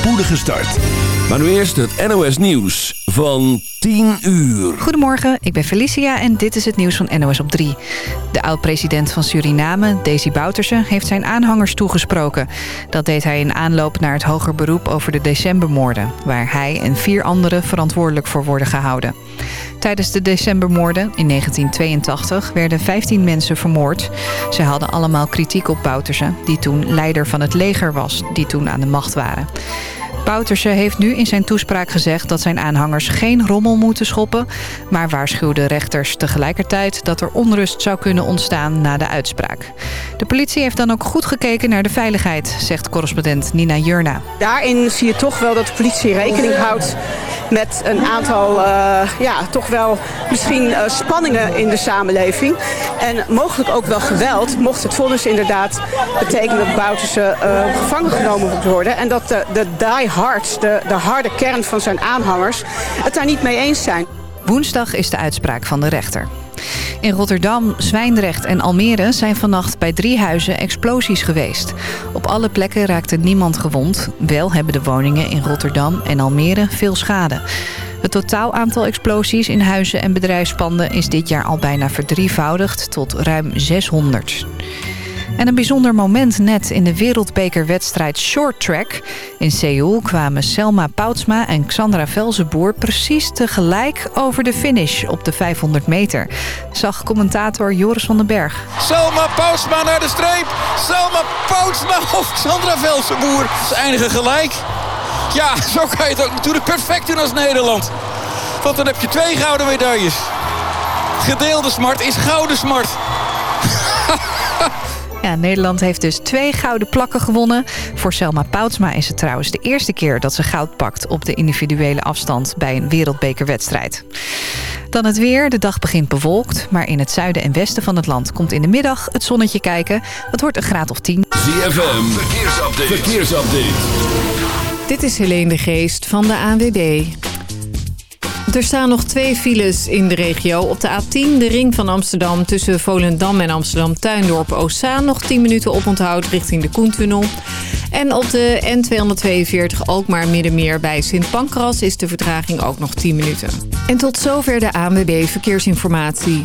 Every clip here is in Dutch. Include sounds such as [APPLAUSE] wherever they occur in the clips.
spoedige start. Maar nu eerst het NOS Nieuws van 10 uur. Goedemorgen, ik ben Felicia en dit is het nieuws van NOS op 3. De oud-president van Suriname, Desi Bouterse, heeft zijn aanhangers toegesproken. Dat deed hij in aanloop naar het hoger beroep over de decembermoorden... waar hij en vier anderen verantwoordelijk voor worden gehouden. Tijdens de decembermoorden in 1982 werden 15 mensen vermoord. Ze hadden allemaal kritiek op Bouterse, die toen leider van het leger was... die toen aan de macht waren. Bouterse heeft nu in zijn toespraak gezegd dat zijn aanhangers geen rommel moeten schoppen... maar waarschuwde rechters tegelijkertijd dat er onrust zou kunnen ontstaan na de uitspraak. De politie heeft dan ook goed gekeken naar de veiligheid, zegt correspondent Nina Jurna. Daarin zie je toch wel dat de politie rekening houdt met een aantal, uh, ja, toch wel misschien uh, spanningen in de samenleving. En mogelijk ook wel geweld, mocht het vonnis inderdaad betekenen dat Bouterse uh, gevangen genomen moet worden. En dat de, de de, de harde kern van zijn aanhangers, het daar niet mee eens zijn. Woensdag is de uitspraak van de rechter. In Rotterdam, Zwijndrecht en Almere zijn vannacht bij drie huizen explosies geweest. Op alle plekken raakte niemand gewond. Wel hebben de woningen in Rotterdam en Almere veel schade. Het totaal aantal explosies in huizen en bedrijfspanden is dit jaar al bijna verdrievoudigd tot ruim 600. En een bijzonder moment net in de wereldbekerwedstrijd Short Track. In Seoul kwamen Selma Poutsma en Xandra Velzenboer precies tegelijk over de finish op de 500 meter. Zag commentator Joris van den Berg. Selma Poutsma naar de streep. Selma Poutsma of Xandra Velzenboer. Ze eindigen gelijk. Ja, [LAUGHS] zo kan je het ook natuurlijk perfect doen als Nederland. Want dan heb je twee gouden medailles. Gedeelde smart is gouden smart. [LAUGHS] Ja, Nederland heeft dus twee gouden plakken gewonnen. Voor Selma Poutsma is het trouwens de eerste keer dat ze goud pakt... op de individuele afstand bij een wereldbekerwedstrijd. Dan het weer. De dag begint bewolkt. Maar in het zuiden en westen van het land komt in de middag het zonnetje kijken. Het wordt een graad of 10. ZFM, verkeersupdate. verkeersupdate. Dit is Helene de Geest van de ANWB. Er staan nog twee files in de regio. Op de A10, de ring van Amsterdam tussen Volendam en Amsterdam-Tuindorp Oostzaan. Nog 10 minuten oponthoud richting de Koentunnel. En op de N242 Alkmaar Middenmeer bij Sint Pancras is de vertraging ook nog 10 minuten. En tot zover de ANWB Verkeersinformatie.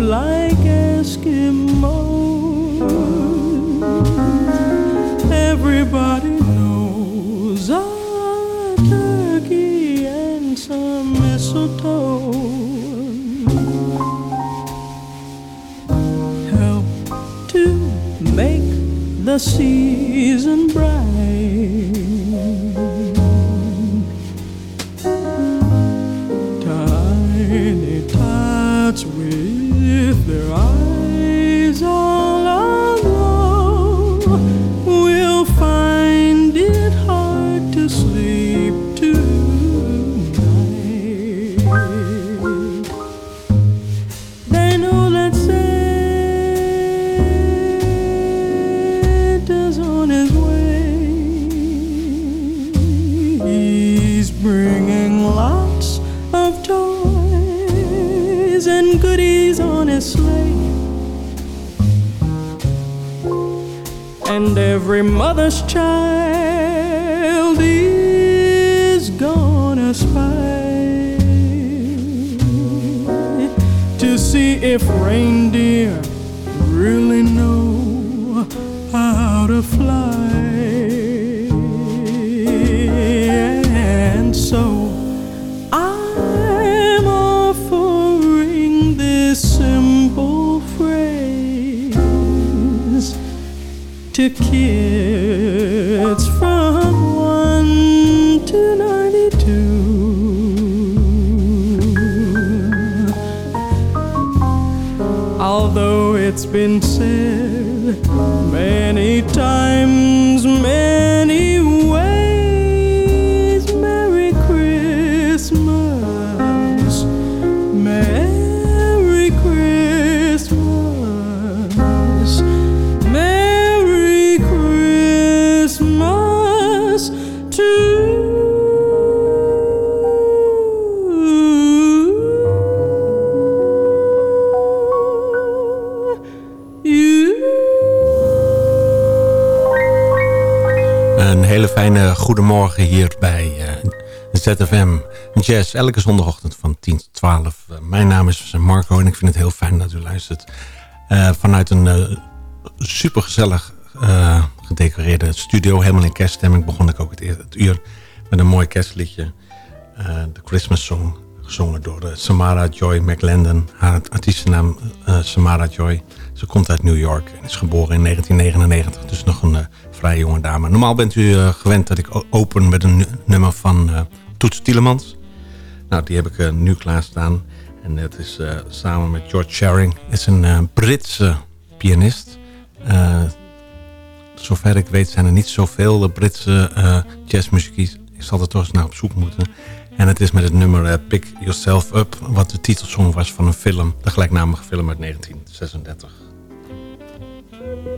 like Eskimos. Everybody knows a turkey and some mistletoe help to make the season bright. Every mother's child is gonna spy to see if reindeer really know how to fly. And so I'm offering this simple phrase to kids been goedemorgen hier bij eh, ZFM Jazz. Elke zondagochtend van 10 tot 12. Eh, mijn naam is Marco en ik vind het heel fijn dat u luistert. Eh, vanuit een uh, supergezellig gedecoreerde studio. Helemaal in kerststemming begon ik ook het, het uur met een mooi kerstliedje. De Christmas Song. Gezongen door Samara Joy McLendon. Haar artiestennaam Samara Joy. Ze komt uit New York en is geboren in 1999. Dus nog een eh, vrij jonge dame. Normaal bent u eh, gewend dat ik open met een nu- nummer van eh Toets Tielemans. Nou, die heb ik nu klaarstaan. En dat is samen met George Shearing. is een Britse pianist. Zover ik weet zijn er niet zoveel Britse eh jazzmuziek. Ik zal er toch eens naar op zoek moeten. En het is met het nummer Pick Yourself Up. Wat de titelsong was van een film. De gelijknamige film uit 1936. Thank you.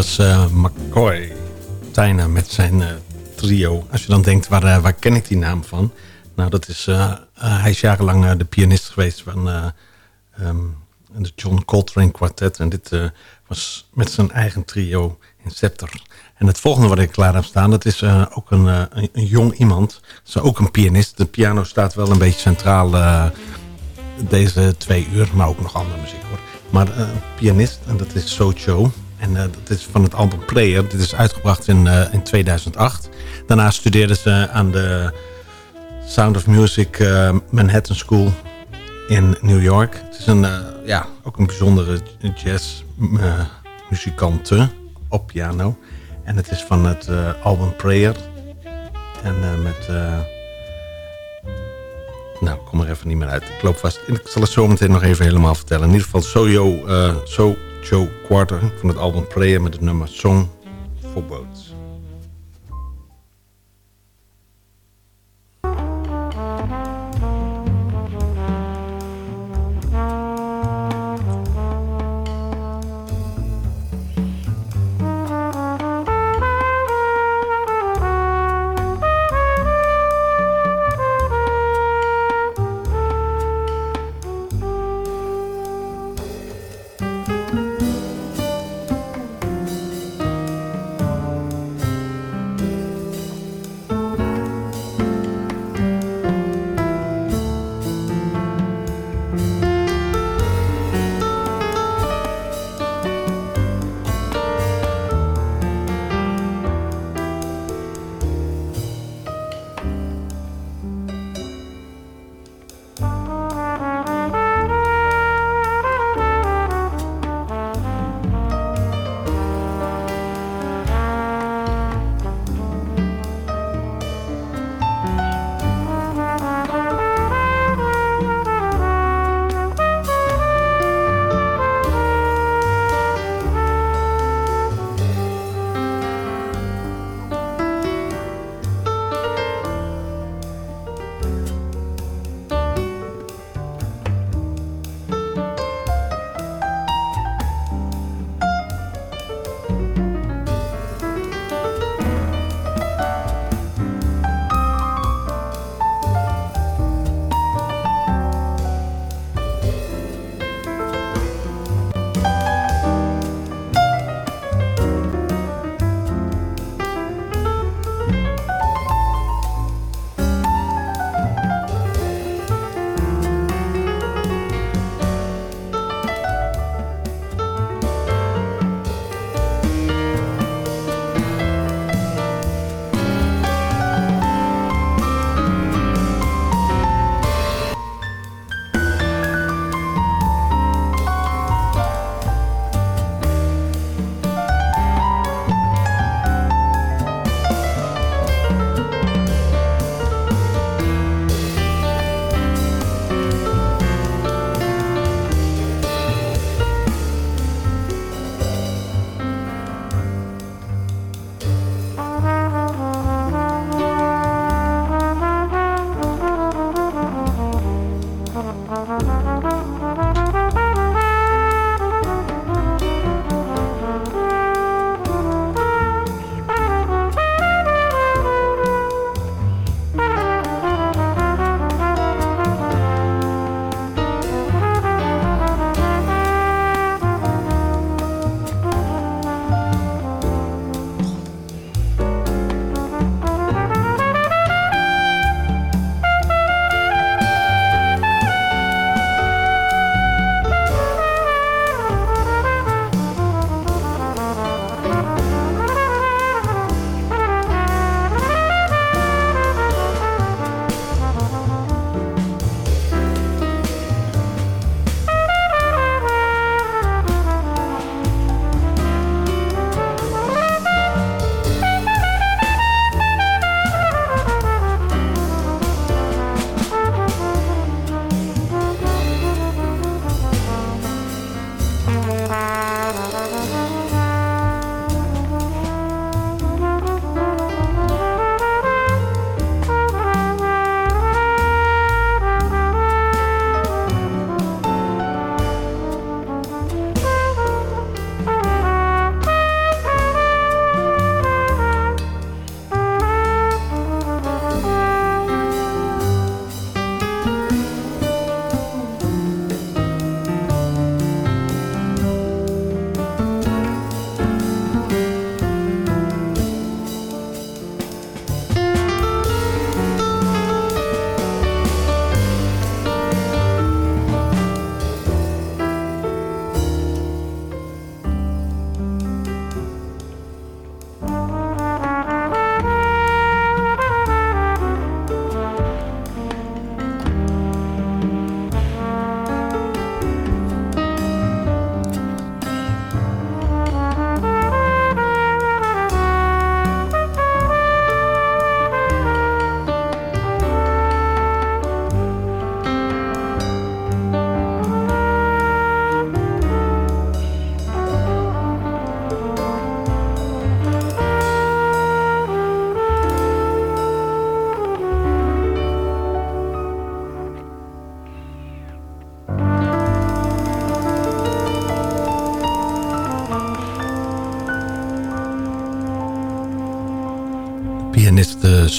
Was uh, McCoy Tyner met zijn uh, trio. Als je dan denkt, waar, uh, waar ken ik die naam van? Nou, dat is, hij is jarenlang de pianist geweest van um, de John Coltrane Quartet. En dit was met zijn eigen trio in Scepter. En het volgende wat ik klaar heb staan, dat is ook een, een, jong iemand. Dat is ook een pianist. De piano staat wel een beetje centraal deze twee uur, maar ook nog andere muziek hoor. Maar een pianist, en dat is Socho. En uh, dat is van het album Player. Dit is uitgebracht in, uh, in 2008. Daarna studeerde ze aan de Sound of Music uh, Manhattan School in New York. Het is een, ja, ook een bijzondere jazzmuzikante op piano. En het is van het album Prayer. En met... nou, kom er even niet meer uit. Ik loop vast. Ik zal het zo meteen nog even helemaal vertellen. In ieder geval Sojo... So Joe Quarter van het album Prayer met het nummer Song for.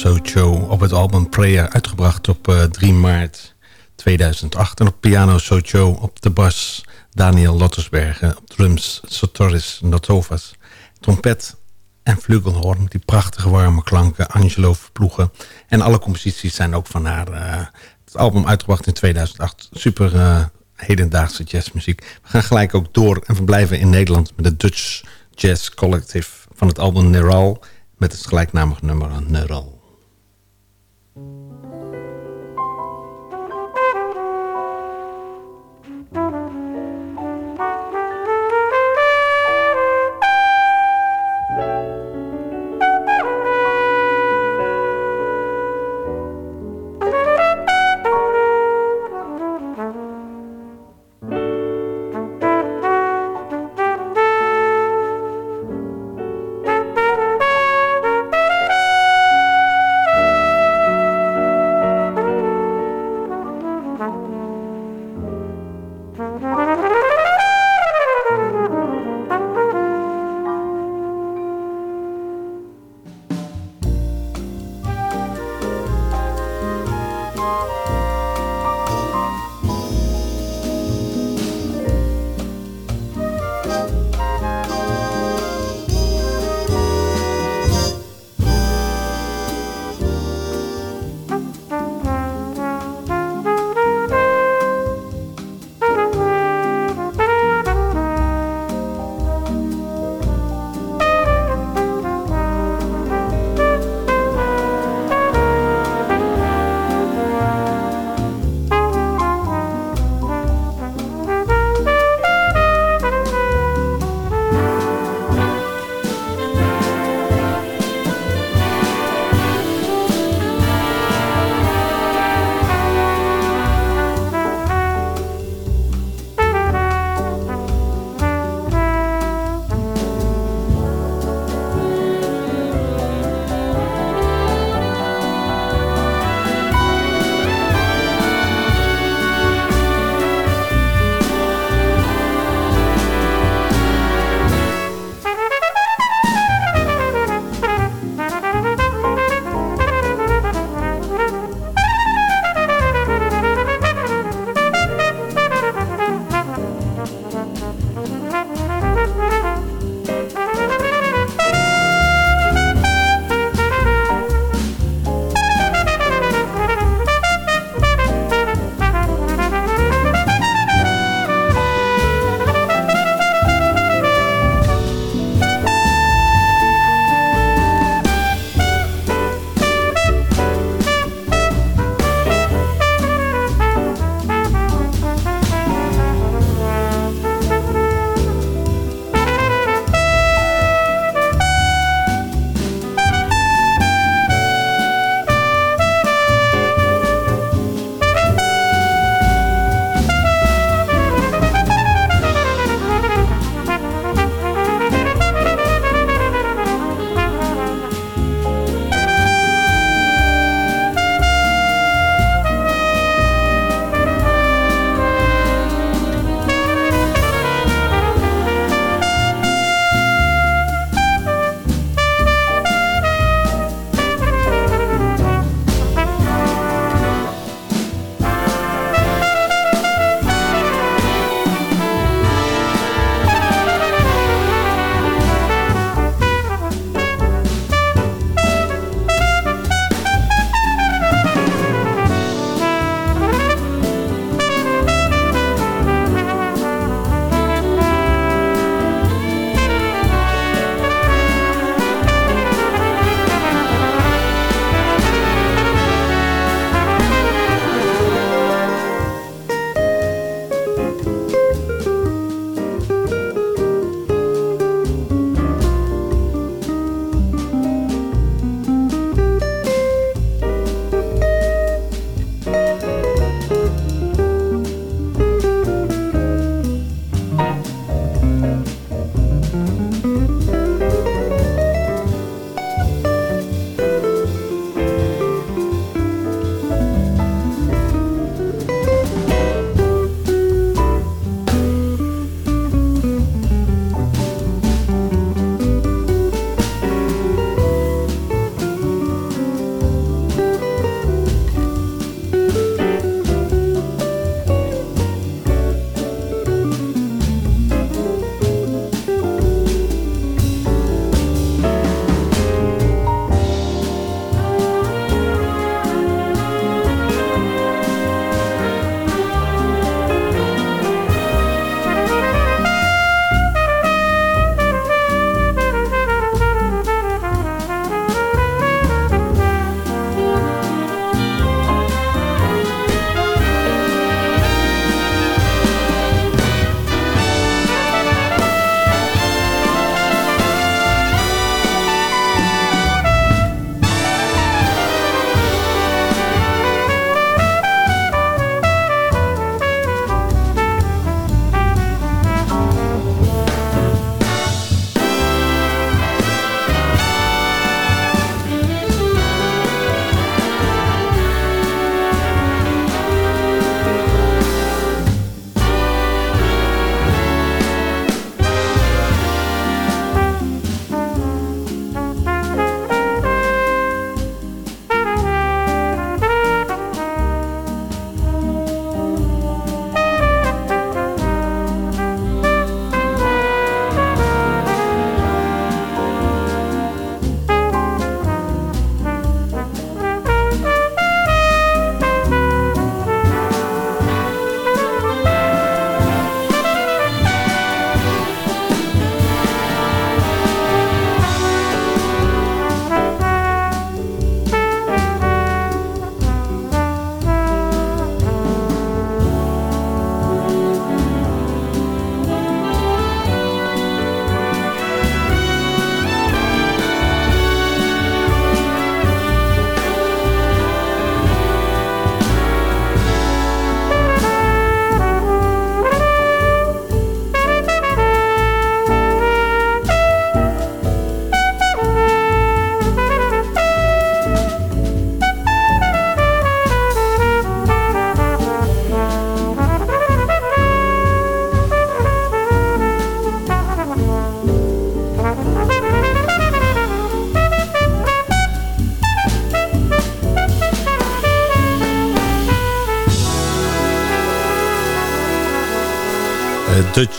Socho op het album Prayer, uitgebracht op uh, 3 maart 2008. En op piano Socho, op de bas Daniel Lottersbergen, op drums Sotoris Notovas, trompet en flugelhorn, die prachtige warme klanken, Angelo Verploegen. En alle composities zijn ook van haar. Uh, het album uitgebracht in 2008, super uh, hedendaagse jazzmuziek. We gaan gelijk ook door en verblijven in Nederland met het Dutch Jazz Collective van het album Neural met het gelijknamige nummer Neural.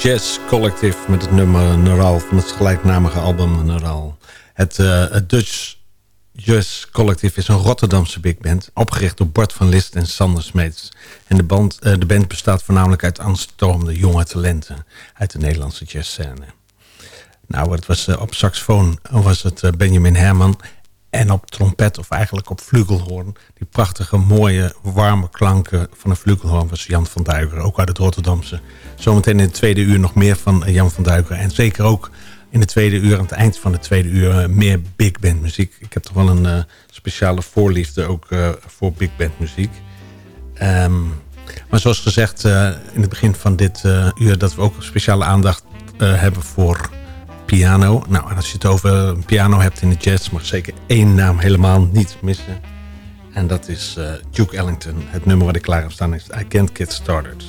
Jazz Collective met het nummer Neural van het gelijknamige album Neural. Het, uh, het Dutch Jazz Collective is een Rotterdamse big band, opgericht door Bart van List en Sander Smeets. En de band, uh, de band bestaat voornamelijk uit aanstormende jonge talenten uit de Nederlandse jazzscène. Nou, het was op saxofoon was het Benjamin Herman en op trompet, of eigenlijk op flugelhoorn. Die prachtige, mooie, warme klanken van een flugelhoorn was Jan van Duiker. Ook uit het Rotterdamse. Zometeen in het tweede uur nog meer van Jan van Duiker. En zeker ook in het tweede uur, aan het eind van het tweede uur, meer big band muziek. Ik heb toch wel een uh, speciale voorliefde ook uh, voor big band muziek. Um, maar zoals gezegd in het begin van dit uur... dat we ook speciale aandacht hebben voor piano. Nou, en als je het over een piano hebt in de jazz... mag zeker één naam helemaal niet missen. En dat is uh, Duke Ellington. Het nummer wat ik klaar heb staan is I Can't Get Started.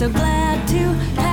so glad to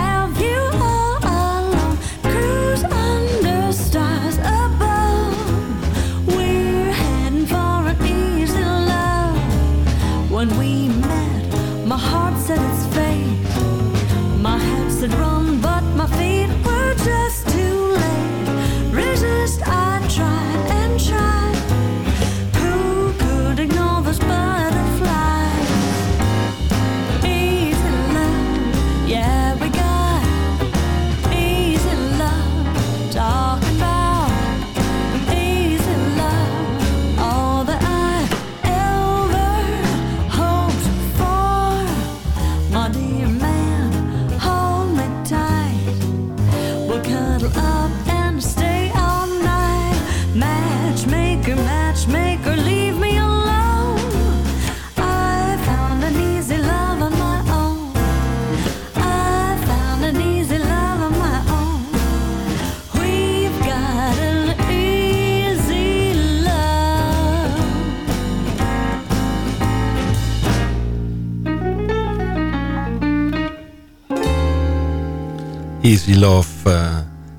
Love eh,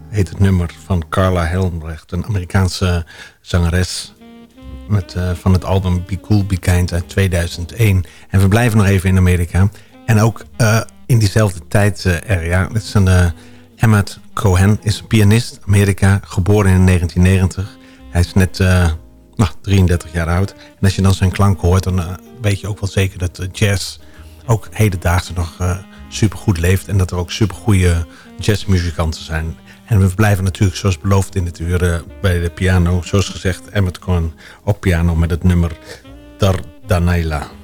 heet het nummer van Carla Helmbrecht. Een Amerikaanse zangeres met, eh, van het album Be Cool Be Kind uit 2001. En we blijven nog even in Amerika. En ook eh, in diezelfde tijd er ja, het is een... Emmett Cohen is een pianist, Amerika, geboren in 1990. Hij is net nou, 33 jaar oud. En als je dan zijn klank hoort, dan weet je ook wel zeker dat jazz ook hedendaags nog uh, supergoed leeft. En dat er ook supergoeie jazzmuzikanten zijn. En we blijven natuurlijk zoals beloofd in het uur uh, bij de piano. Zoals gezegd, Emmett Cohen op piano met het nummer Dardanella.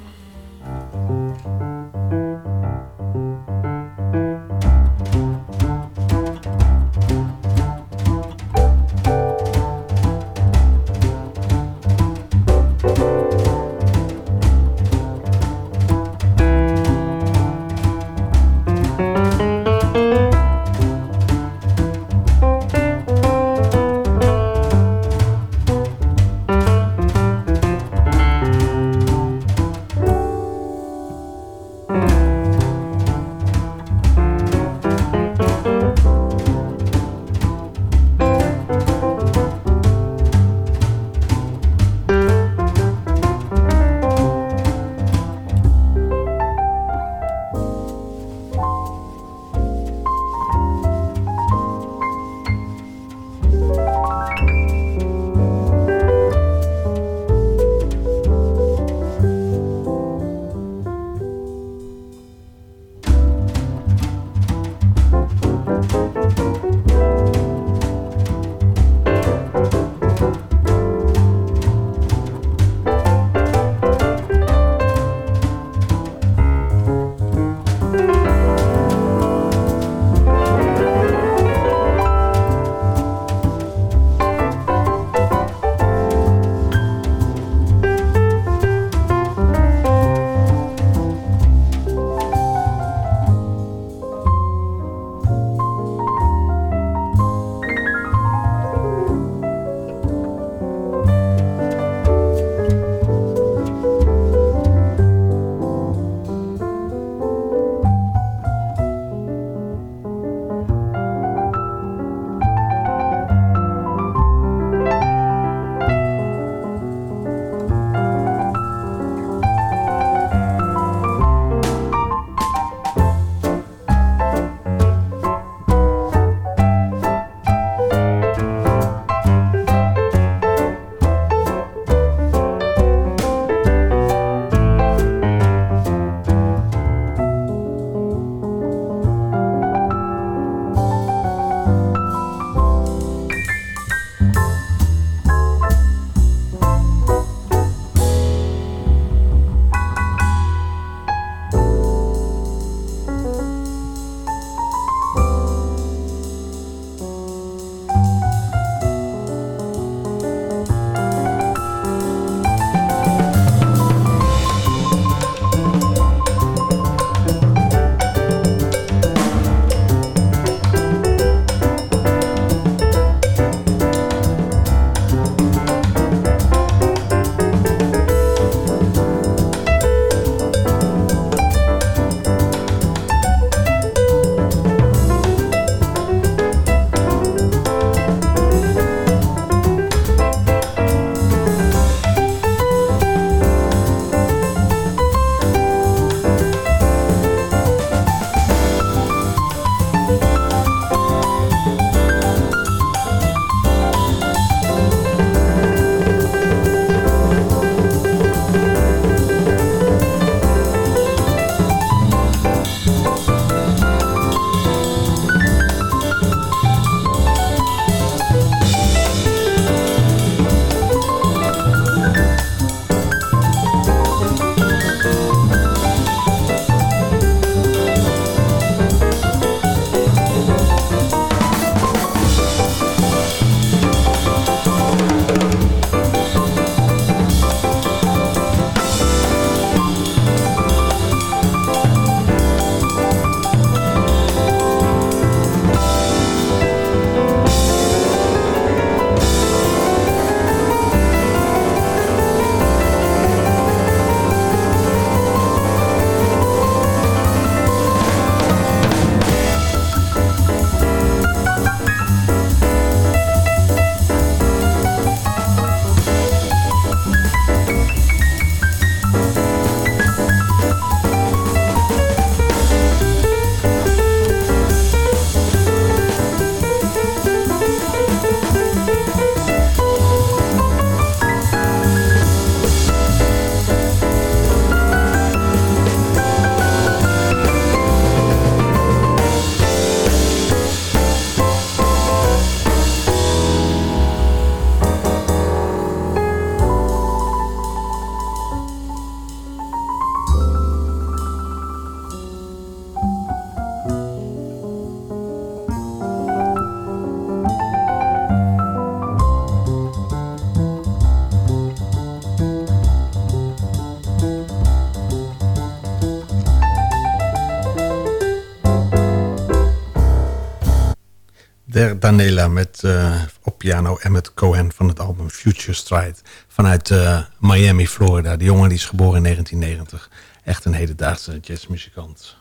Dardanella met eh, op piano Emmett Cohen van het album Future Stride. Vanuit eh, Miami, Florida. De jongen die is geboren in 1990. Echt een hedendaagse jazzmuzikant.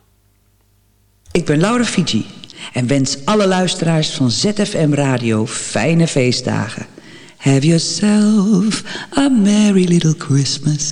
Ik ben Laura Fiji en wens alle luisteraars van ZFM Radio fijne feestdagen. Have yourself a merry little Christmas.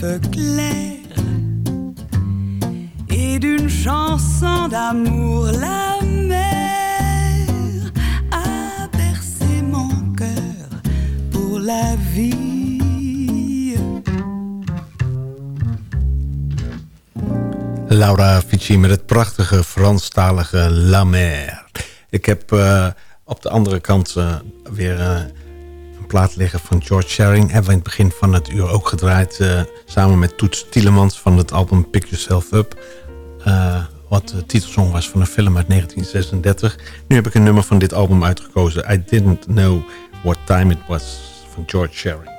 Golfes clairs et d'une chanson d'amour. La mer a bercé mon cœur pour la vie. Laura Fici met het prachtige Franstalige La Mer. Ik heb eh, op de andere kant eh, weer een plaat liggen van George Shearing. Hebben we in het begin van het uur ook gedraaid. eh, samen met Toets Tielemans van het album Pick Yourself Up. eh, wat de titelsong was van een film uit 1936. Nu heb ik een nummer van dit album uitgekozen. I Didn't Know What Time It Was van George Shearing.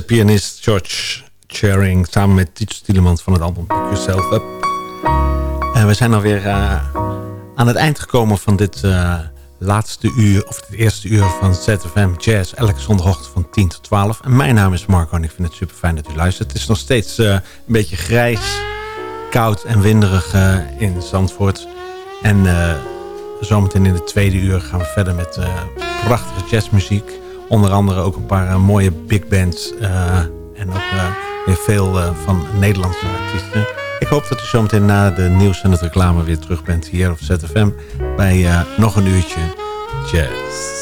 Pianist George Charing samen met Teach Tielemans van het album Pick Yourself Up. En we zijn alweer uh, aan het eind gekomen van dit uh, laatste uur, of het eerste uur van ZFM Jazz. Elke zondagochtend van 10 tot 12. En mijn naam is Marco en ik vind het super fijn dat u luistert. Het is nog steeds uh, een beetje grijs, koud en winderig in Zandvoort. En zometeen in de tweede uur gaan we verder met prachtige jazzmuziek. Onder andere ook een paar mooie big bands en ook weer veel van Nederlandse artiesten. Ik hoop dat u zometeen na de nieuws en het reclame weer terug bent hier op ZFM bij nog een uurtje jazz.